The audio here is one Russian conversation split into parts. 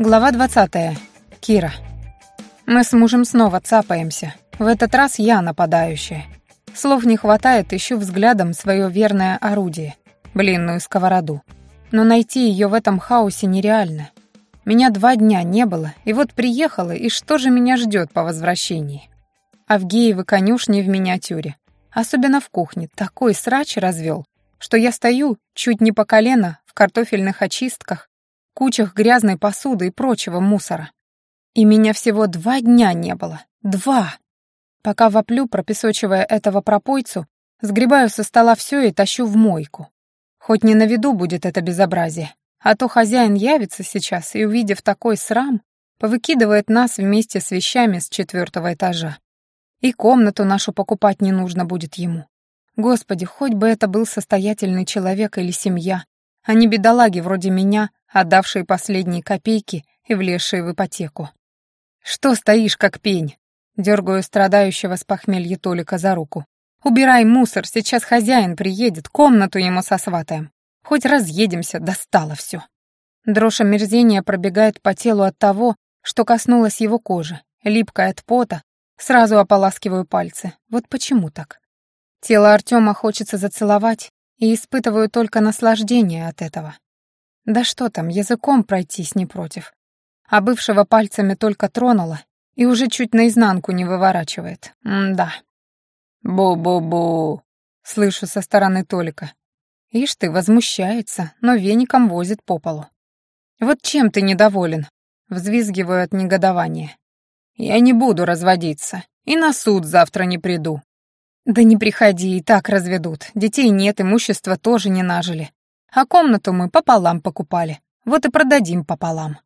Глава 20. Кира. Мы с мужем снова цапаемся. В этот раз я нападающая. Слов не хватает, ищу взглядом свое верное орудие — блинную сковороду. Но найти ее в этом хаосе нереально. Меня два дня не было, и вот приехала, и что же меня ждет по возвращении? Авгеевы конюшни в миниатюре. Особенно в кухне. Такой срач развел, что я стою чуть не по колено в картофельных очистках, кучах грязной посуды и прочего мусора. И меня всего два дня не было. Два! Пока воплю, пропесочивая этого пропойцу, сгребаю со стола все и тащу в мойку. Хоть не на виду будет это безобразие, а то хозяин явится сейчас и, увидев такой срам, повыкидывает нас вместе с вещами с четвертого этажа. И комнату нашу покупать не нужно будет ему. Господи, хоть бы это был состоятельный человек или семья, а не бедолаги вроде меня, отдавшие последние копейки и влезшие в ипотеку. «Что стоишь, как пень?» Дергаю страдающего с похмелья Толика за руку. «Убирай мусор, сейчас хозяин приедет, комнату ему сосватаем. Хоть разъедемся, достало все». Дрожь омерзения пробегает по телу от того, что коснулась его кожи, липкая от пота, сразу ополаскиваю пальцы. Вот почему так? Тело Артема хочется зацеловать, и испытываю только наслаждение от этого. Да что там, языком пройтись не против. А бывшего пальцами только тронула и уже чуть наизнанку не выворачивает. М-да. «Бу-бу-бу», — слышу со стороны Толика. Ишь ты, возмущается, но веником возит по полу. «Вот чем ты недоволен?» — взвизгиваю от негодования. «Я не буду разводиться, и на суд завтра не приду». «Да не приходи, и так разведут. Детей нет, имущества тоже не нажили. А комнату мы пополам покупали. Вот и продадим пополам».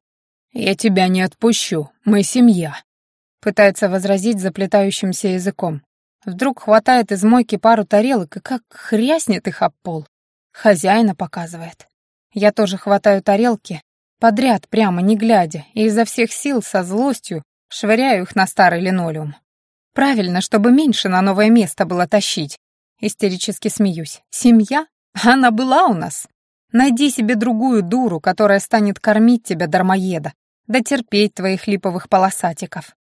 «Я тебя не отпущу, мы семья», — пытается возразить заплетающимся языком. Вдруг хватает из мойки пару тарелок и как хряснет их об пол. Хозяина показывает. Я тоже хватаю тарелки, подряд, прямо не глядя, и изо всех сил со злостью швыряю их на старый линолеум. Правильно, чтобы меньше на новое место было тащить. Истерически смеюсь. Семья? Она была у нас. Найди себе другую дуру, которая станет кормить тебя, дармоеда, да терпеть твоих липовых полосатиков.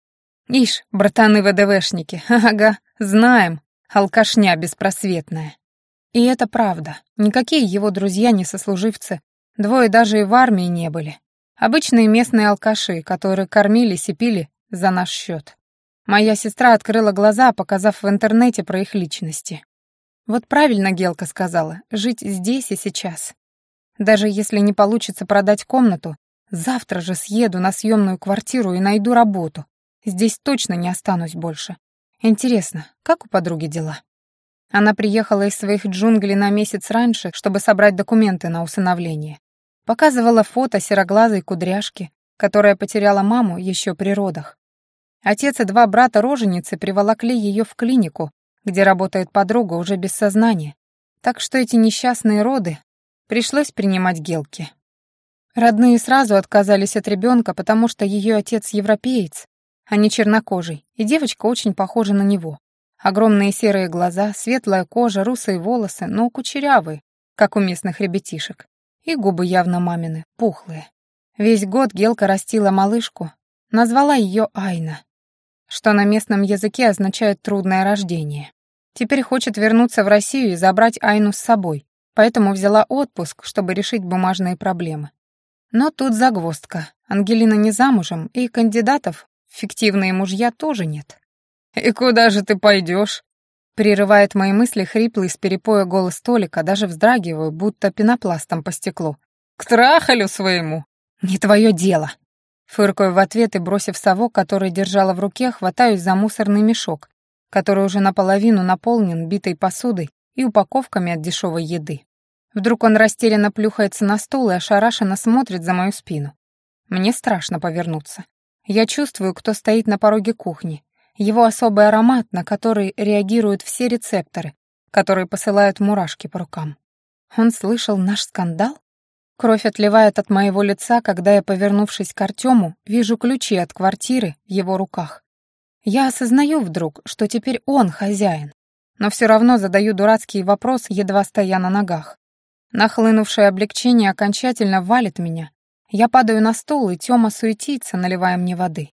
Ишь, братаны-ВДВшники, ага, знаем, алкашня беспросветная. И это правда. Никакие его друзья не сослуживцы, двое даже и в армии не были. Обычные местные алкаши, которые кормились и пили за наш счет. Моя сестра открыла глаза, показав в интернете про их личности. Вот правильно Гелка сказала, жить здесь и сейчас. Даже если не получится продать комнату, завтра же съеду на съемную квартиру и найду работу. Здесь точно не останусь больше. Интересно, как у подруги дела? Она приехала из своих джунглей на месяц раньше, чтобы собрать документы на усыновление. Показывала фото сероглазой кудряшки, которая потеряла маму еще при родах. Отец и два брата-роженицы приволокли ее в клинику, где работает подруга уже без сознания, так что эти несчастные роды пришлось принимать гелки. Родные сразу отказались от ребенка, потому что ее отец европеец, а не чернокожий, и девочка очень похожа на него. Огромные серые глаза, светлая кожа, русые волосы, но кучерявые, как у местных ребятишек. И губы явно мамины, пухлые. Весь год Гелка растила малышку, назвала ее Айна, что на местном языке означает «трудное рождение». Теперь хочет вернуться в Россию и забрать Айну с собой, поэтому взяла отпуск, чтобы решить бумажные проблемы. Но тут загвоздка. Ангелина не замужем, и кандидатов фиктивные мужья тоже нет. «И куда же ты пойдешь?» Прерывает мои мысли хриплый с перепоя голос Толика, даже вздрагиваю, будто пенопластом по стеклу. «К трахалю своему!» «Не твое дело!» Фыркаю в ответ и, бросив совок, который держала в руке, хватаюсь за мусорный мешок, который уже наполовину наполнен битой посудой и упаковками от дешевой еды. Вдруг он растерянно плюхается на стул и ошарашенно смотрит за мою спину. Мне страшно повернуться. Я чувствую, кто стоит на пороге кухни. Его особый аромат, на который реагируют все рецепторы, которые посылают мурашки по рукам. Он слышал наш скандал? Кровь отливает от моего лица, когда я, повернувшись к Артему, вижу ключи от квартиры в его руках. Я осознаю вдруг, что теперь он хозяин, но все равно задаю дурацкий вопрос, едва стоя на ногах. Нахлынувшее облегчение окончательно валит меня, Я падаю на стул, и Тёма суетится, наливая мне воды.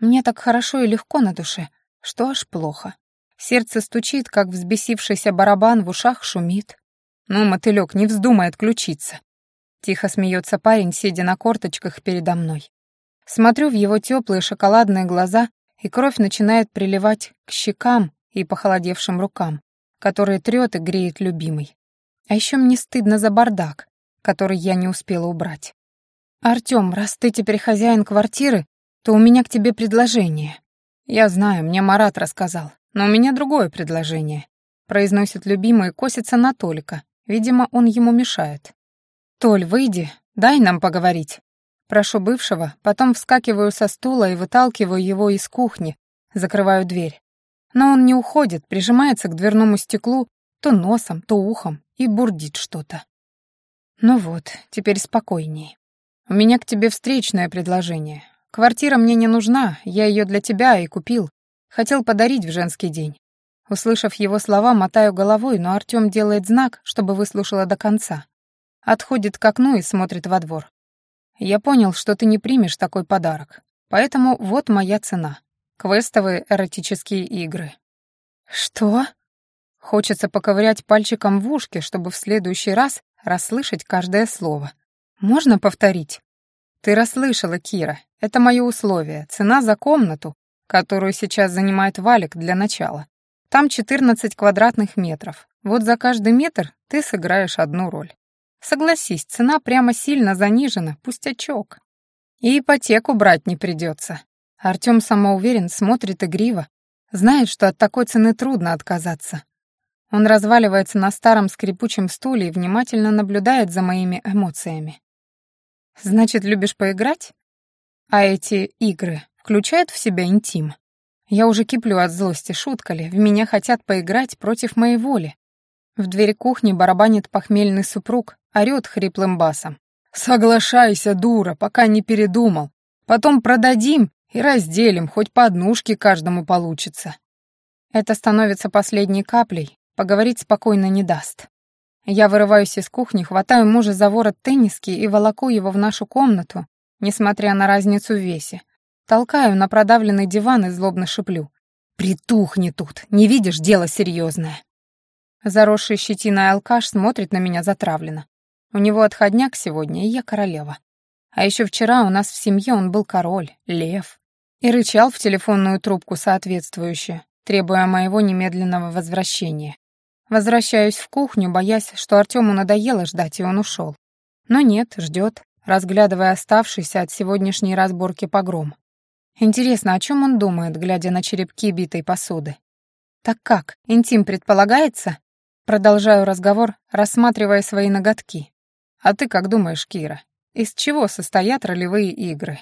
Мне так хорошо и легко на душе, что аж плохо. Сердце стучит, как взбесившийся барабан, в ушах шумит. «Ну, мотылёк, не вздумай отключиться!» Тихо смеется парень, сидя на корточках передо мной. Смотрю в его теплые шоколадные глаза, и кровь начинает приливать к щекам и похолодевшим рукам, которые трёт и греет любимый. А еще мне стыдно за бардак, который я не успела убрать. «Артём, раз ты теперь хозяин квартиры, то у меня к тебе предложение». «Я знаю, мне Марат рассказал, но у меня другое предложение», произносит любимый и косится на Толика. Видимо, он ему мешает. «Толь, выйди, дай нам поговорить». Прошу бывшего, потом вскакиваю со стула и выталкиваю его из кухни, закрываю дверь. Но он не уходит, прижимается к дверному стеклу то носом, то ухом и бурдит что-то. Ну вот, теперь спокойней. У меня к тебе встречное предложение. Квартира мне не нужна, я ее для тебя и купил. Хотел подарить в женский день. Услышав его слова, мотаю головой, но Артём делает знак, чтобы выслушала до конца. Отходит к окну и смотрит во двор. Я понял, что ты не примешь такой подарок. Поэтому вот моя цена. Квестовые эротические игры. Что? Хочется поковырять пальчиком в ушке, чтобы в следующий раз расслышать каждое слово. Можно повторить? Ты расслышала, Кира. Это мое условие. Цена за комнату, которую сейчас занимает Валик для начала. Там 14 квадратных метров. Вот за каждый метр ты сыграешь одну роль. Согласись, цена прямо сильно занижена, пустячок. И ипотеку брать не придется. Артём самоуверен, смотрит игриво, знает, что от такой цены трудно отказаться. Он разваливается на старом скрипучем стуле и внимательно наблюдает за моими эмоциями. «Значит, любишь поиграть? А эти игры включают в себя интим? Я уже киплю от злости, шутка ли, в меня хотят поиграть против моей воли. В дверь кухни барабанит похмельный супруг, орёт хриплым басом. «Соглашайся, дура, пока не передумал. Потом продадим и разделим, хоть по однушке каждому получится». Это становится последней каплей, поговорить спокойно не даст. Я вырываюсь из кухни, хватаю мужа за ворот тенниски и волоку его в нашу комнату, несмотря на разницу в весе. Толкаю на продавленный диван и злобно шиплю. «Притухни тут, не видишь, дело серьезное. Заросший щетиной алкаш смотрит на меня затравленно. У него отходняк сегодня, и я королева. А еще вчера у нас в семье он был король, лев. И рычал в телефонную трубку соответствующе, требуя моего немедленного возвращения. Возвращаюсь в кухню, боясь, что Артему надоело ждать, и он ушел. Но нет, ждет, разглядывая оставшийся от сегодняшней разборки погром. Интересно, о чем он думает, глядя на черепки битой посуды? Так как, интим предполагается? Продолжаю разговор, рассматривая свои ноготки. «А ты как думаешь, Кира, из чего состоят ролевые игры?»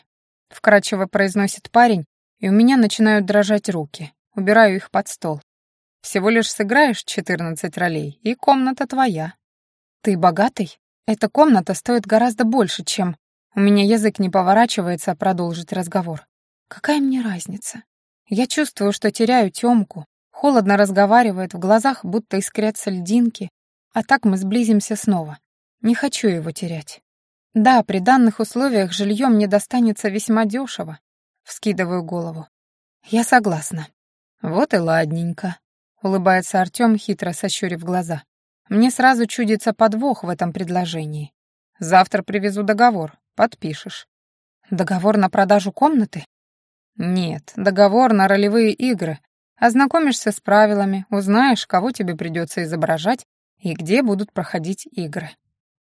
Вкратчиво произносит парень, и у меня начинают дрожать руки. Убираю их под стол. Всего лишь сыграешь 14 ролей, и комната твоя. Ты богатый? Эта комната стоит гораздо больше, чем... У меня язык не поворачивается продолжить разговор. Какая мне разница? Я чувствую, что теряю Тёмку, Холодно разговаривает, в глазах будто искрятся льдинки, а так мы сблизимся снова. Не хочу его терять. Да, при данных условиях жилье мне достанется весьма дешево. Вскидываю голову. Я согласна. Вот и ладненько. Улыбается Артем, хитро сощурив глаза. Мне сразу чудится подвох в этом предложении. Завтра привезу договор, подпишешь. Договор на продажу комнаты? Нет, договор на ролевые игры, Ознакомишься с правилами, узнаешь, кого тебе придется изображать и где будут проходить игры.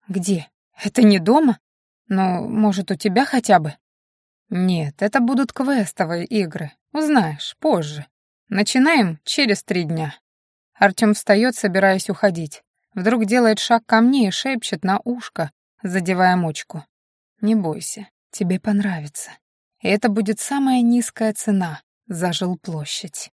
Где? Это не дома? Ну, может, у тебя хотя бы? Нет, это будут квестовые игры. Узнаешь, позже. Начинаем через три дня. Артём встаёт, собираясь уходить. Вдруг делает шаг ко мне и шепчет на ушко, задевая мочку. «Не бойся, тебе понравится. Это будет самая низкая цена за жилплощадь».